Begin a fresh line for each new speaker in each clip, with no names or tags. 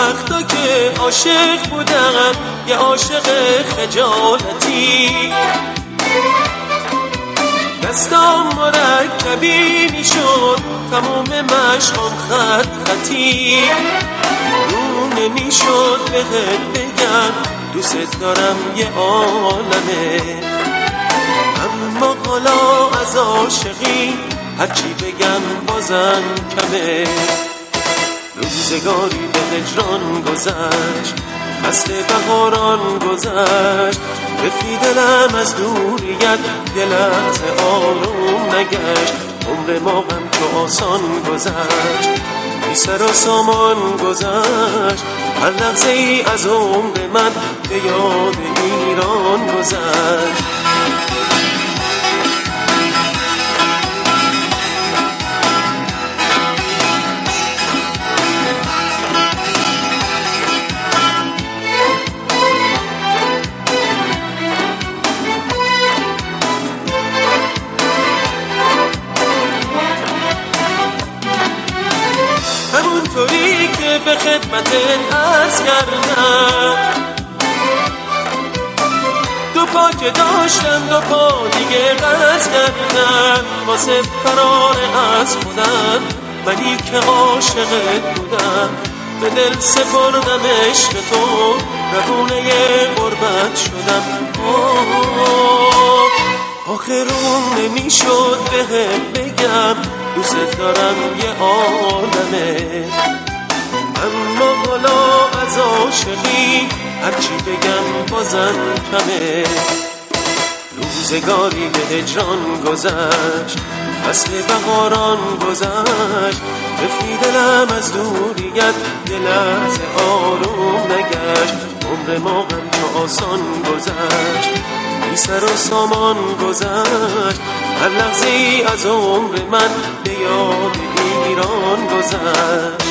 وقتا که عاشق بودم یه عاشق خجالتی. دستام مرکبی می‌شد تموم مشقام خط خطی رو نمی‌شد بهت بگم دوست دارم یه عالمه. اما حالا از عاشقی هرچی بگم بازم کمه. روزگاری به هجران گذشت. فصل بهاران گذشت. رفی دلم از دوریت لحظه آروم نگشت. عمر ما هم تو آسان گذشت. بی سر و سامان گذشت. هر لحظه ای از عمر من به یاد ایران گذشت. همونطوری که به خدمت ارز کردم. دو پا که داشتم دو پا دیگه قرض کردم. واسه فرار از خودم منی که عاشقت بودم. به دل سپردم عشق تو روونه غربت شدم. آخه روم نمی‌شد بهت بگم. دوست دارم یه عالمه. اما حالا از عاشقی هرچی بگم بازم کمه. روزگاری به هجران گذشت. فصل بهاران گذشت. رفتی دلم از دوریت یه لحظه آروم نگشت. عمر ما هم آسان گذشت. سر و سامان گذشت. هر لحظه از عمر من به یاد ایران گذشت.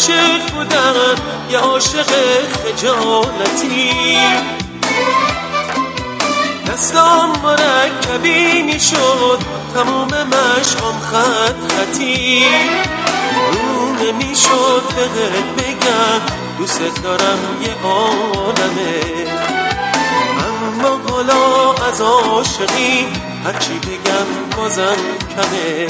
عاشق بودم یه عاشق خجالتی. دستام مرکبی می‌شد تموم مشقام خط خطی. رو نمی‌شد بهت بگم دوست دارم یه عالمه. اما حالا از عاشقی هرچی بگم بازم کمه.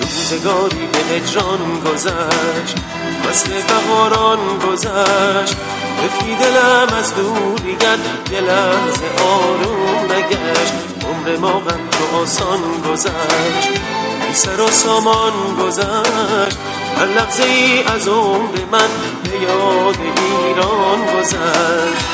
روزگاری به هجران گذشت فصل بهاران گذشت. رفتی دلم از دوریت یه لحظه آروم نگشت. عمر ما هم تو آسان گذشت بی سر و سامان گذشت. هر لحظه ای از عمر من به یاد ایران گذشت.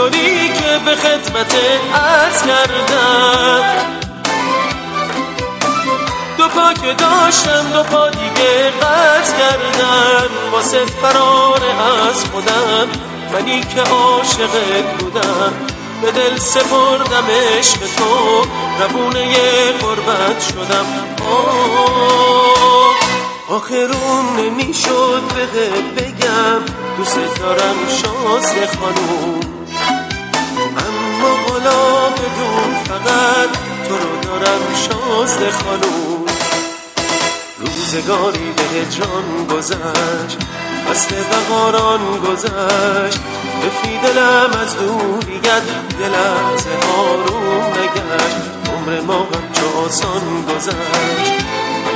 همونطوری که به خدمت ارز کردم. دو پا که داشتم دو پا دیگه قرض کردم واسه فرار از خودم منی که عاشقت بودم. به دل سپردم عشق تو روونه غربت شدم. آه آخه روم نمی‌شد بهت بگم. دوست دارم شازده خانوم. حالا بدون فقط تو رو دارم شازده خانوم. روزگاری به هجران گذشت فصل بهاران گذشت. رفتی دلم از دوریت لحظه آروم نگشت. عمر ما هم چو آسان گذشت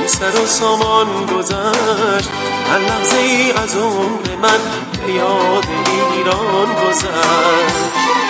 بی سر و سامان گذشت. هر لحظه ای از عمر من به یاد ایران گذشت.